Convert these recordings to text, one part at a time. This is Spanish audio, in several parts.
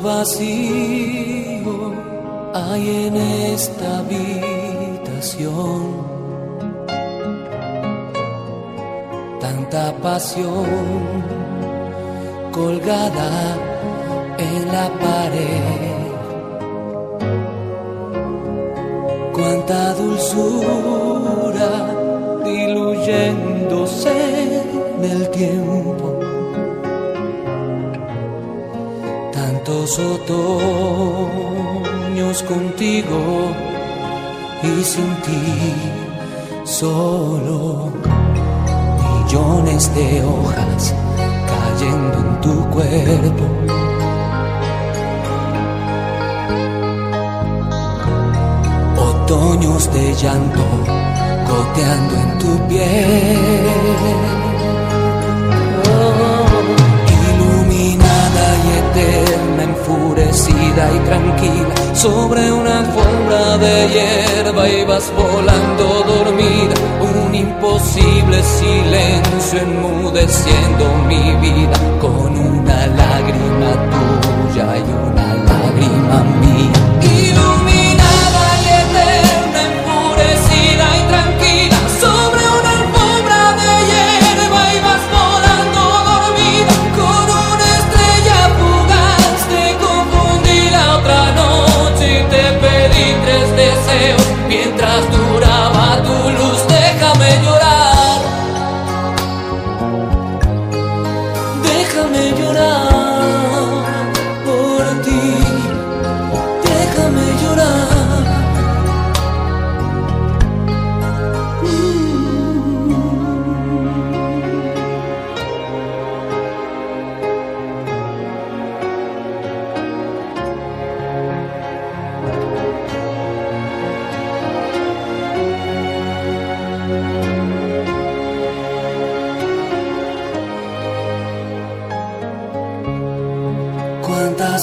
vacío hay en esta habitación. Tanta pasión colgada en la pared. Cuánta dulzura diluyéndose en el tiempo otoños contigo y sin ti solo millones de hojas cayendo en tu cuerpo. Otoños de llanto goteando en tu piel. eterna, enfurecida y tranquila, sobre una alfombra de hierba ibas volando dormida, un imposible silencio enmudeciendo mi vida, con una lágrima tuya y una lágrima mía.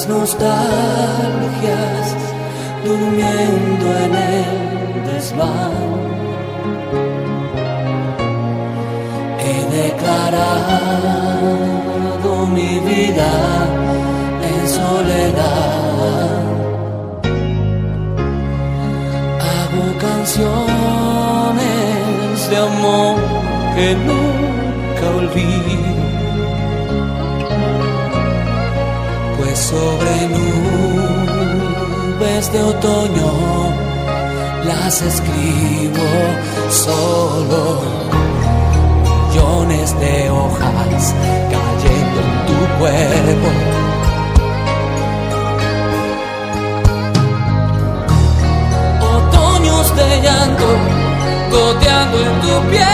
Nostalgias durmiendo en el desván. He declarado mi vida en soledad. Hago canciones de amor que nunca olvido sobre nubes de otoño las escribo solo. Millones de hojas cayendo en tu cuerpo. Otoños de llanto goteando en tu piel